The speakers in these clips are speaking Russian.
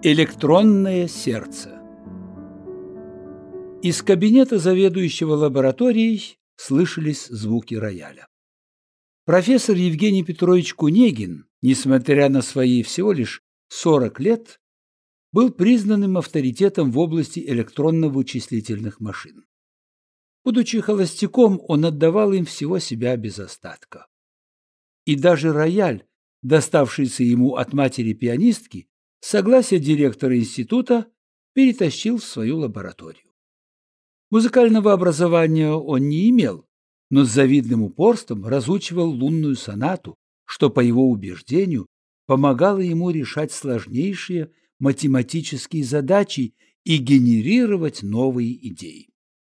Электронное сердце Из кабинета заведующего лабораторией слышались звуки рояля. Профессор Евгений Петрович Кунегин, несмотря на свои всего лишь 40 лет, был признанным авторитетом в области электронно-вычислительных машин. Будучи холостяком, он отдавал им всего себя без остатка. И даже рояль, доставшийся ему от матери-пианистки, согласие директора института перетащил в свою лабораторию. Музыкального образования он не имел, но с завидным упорством разучивал лунную сонату, что, по его убеждению, помогало ему решать сложнейшие математические задачи и генерировать новые идеи.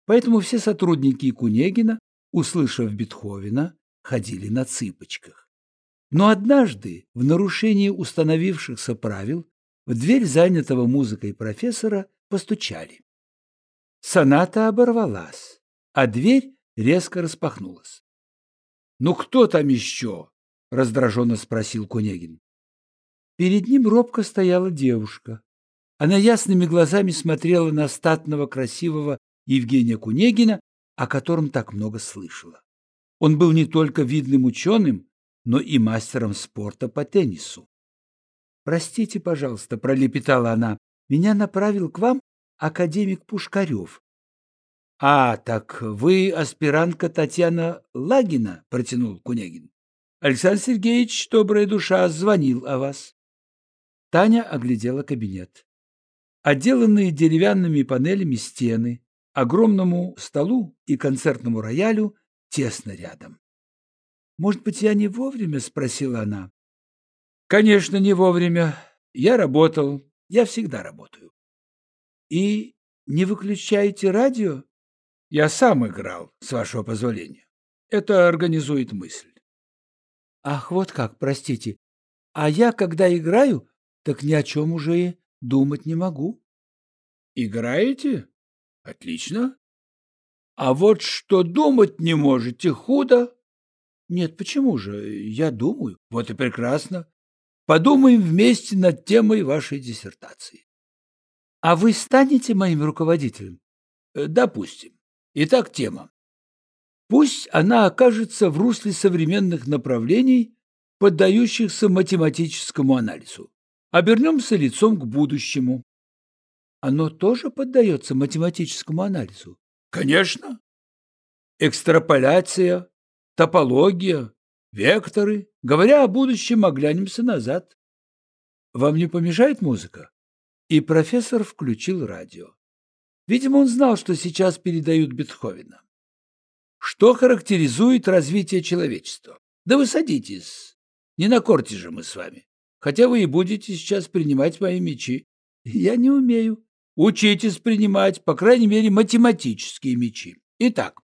Поэтому все сотрудники Кунегина, услышав Бетховена, ходили на цыпочках. Но однажды, в нарушении установившихся правил, в дверь занятого музыкой профессора постучали. Соната оборвалась, а дверь резко распахнулась. «Ну кто там еще?» — раздраженно спросил Кунегин. Перед ним робко стояла девушка. Она ясными глазами смотрела на статного красивого Евгения Кунегина, о котором так много слышала. Он был не только видным ученым, но и мастером спорта по теннису. «Простите, пожалуйста», — пролепетала она, — «меня направил к вам академик Пушкарев». «А, так вы аспирантка Татьяна Лагина?» — протянул Кунегин. «Александр Сергеевич, добрая душа, звонил о вас». Таня оглядела кабинет. Отделанные деревянными панелями стены, огромному столу и концертному роялю тесно рядом. «Может быть, я не вовремя?» — спросила она. «Конечно, не вовремя. Я работал. Я всегда работаю». «И не выключаете радио?» «Я сам играл, с вашего позволения. Это организует мысль». «Ах, вот как, простите. А я, когда играю, так ни о чем уже и думать не могу». «Играете? Отлично. А вот что думать не можете, худо. Нет, почему же? Я думаю. Вот и прекрасно. Подумаем вместе над темой вашей диссертации. А вы станете моим руководителем? Э, допустим. Итак, тема. Пусть она окажется в русле современных направлений, поддающихся математическому анализу. Обернемся лицом к будущему оно тоже поддается математическому анализу? Конечно. Экстраполяция, топология, векторы. Говоря о будущем, оглянемся назад. Вам не помешает музыка? И профессор включил радио. Видимо, он знал, что сейчас передают Бетховена. Что характеризует развитие человечества? Да вы садитесь. Не на корте же мы с вами. Хотя вы и будете сейчас принимать мои мечи. Я не умею. Учитесь принимать, по крайней мере, математические мечи. Итак,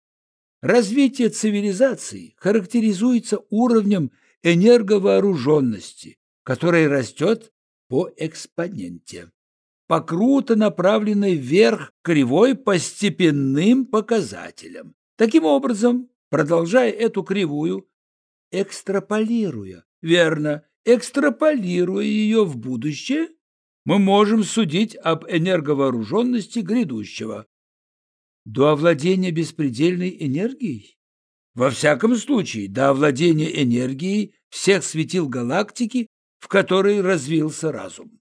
развитие цивилизации характеризуется уровнем энерговооруженности, который растет по экспоненте, по круто направленной вверх кривой постепенным показателям. Таким образом, продолжая эту кривую, экстраполируя, верно, экстраполируя ее в будущее, мы можем судить об энерговооруженности грядущего. До овладения беспредельной энергией? Во всяком случае, до овладения энергией всех светил галактики, в которой развился разум.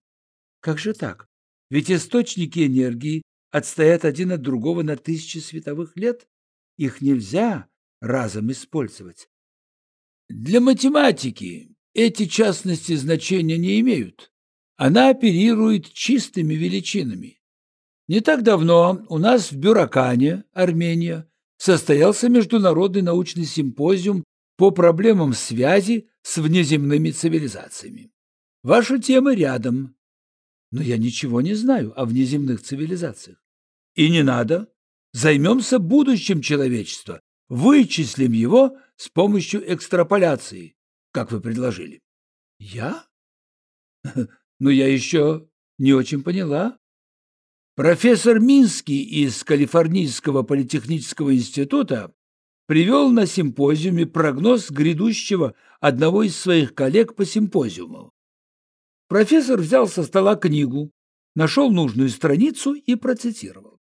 Как же так? Ведь источники энергии отстоят один от другого на тысячи световых лет. Их нельзя разом использовать. Для математики эти частности значения не имеют. Она оперирует чистыми величинами. Не так давно у нас в Бюракане, Армения, состоялся международный научный симпозиум по проблемам связи с внеземными цивилизациями. Ваша тема рядом. Но я ничего не знаю о внеземных цивилизациях. И не надо. Займемся будущим человечества. Вычислим его с помощью экстраполяции, как вы предложили. Я? но я еще не очень поняла. Профессор Минский из Калифорнийского политехнического института привел на симпозиуме прогноз грядущего одного из своих коллег по симпозиуму. Профессор взял со стола книгу, нашел нужную страницу и процитировал.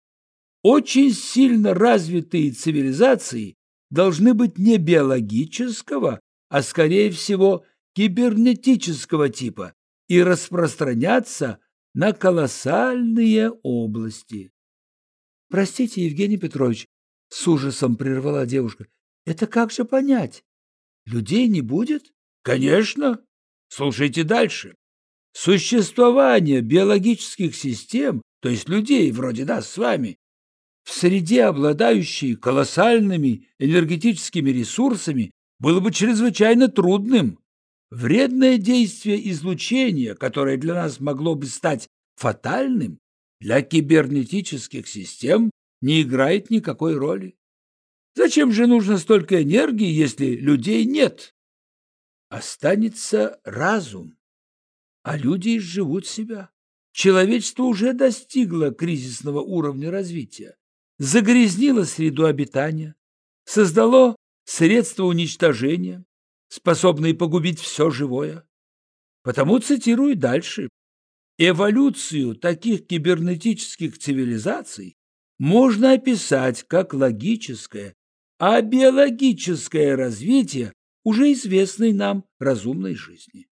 Очень сильно развитые цивилизации должны быть не биологического, а скорее всего кибернетического типа и распространяться на колоссальные области. Простите, Евгений Петрович, с ужасом прервала девушка. Это как же понять? Людей не будет? Конечно. Слушайте дальше. Существование биологических систем, то есть людей вроде нас с вами, в среде, обладающей колоссальными энергетическими ресурсами, было бы чрезвычайно трудным. Вредное действие излучения, которое для нас могло бы стать фатальным, для кибернетических систем не играет никакой роли. Зачем же нужно столько энергии, если людей нет? Останется разум, а люди изживут себя. Человечество уже достигло кризисного уровня развития, загрязнило среду обитания, создало средства уничтожения, способные погубить все живое. Потому цитирую дальше. Эволюцию таких кибернетических цивилизаций можно описать как логическое, а биологическое развитие уже известной нам разумной жизни.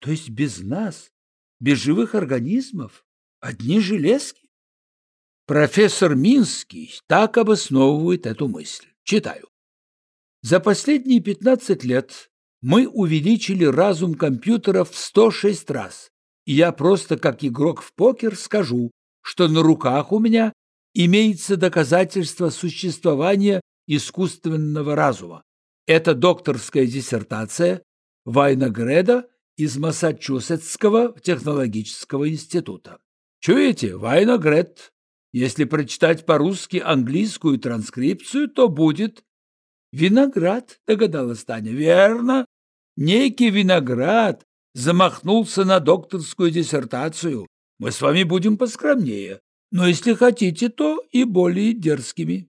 То есть без нас, без живых организмов, одни железки? Профессор Минский так обосновывает эту мысль. Читаю. За последние 15 лет мы увеличили разум компьютеров в 106 раз. И я просто как игрок в покер скажу, что на руках у меня имеется доказательство существования искусственного разума. Это докторская диссертация Вайнагреда из Массачусетского технологического института. Чуете, Вайнагред? Если прочитать по-русски английскую транскрипцию, то будет «Виноград», догадалась Таня. «Верно. Некий виноград замахнулся на докторскую диссертацию. Мы с вами будем поскромнее, но если хотите, то и более дерзкими».